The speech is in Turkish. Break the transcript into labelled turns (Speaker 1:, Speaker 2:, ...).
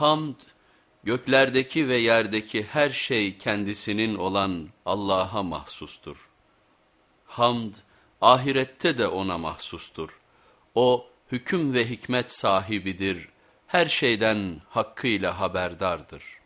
Speaker 1: Hamd, göklerdeki ve yerdeki her şey kendisinin olan Allah'a mahsustur. Hamd, ahirette de ona mahsustur. O, hüküm ve hikmet sahibidir, her şeyden hakkıyla haberdardır.''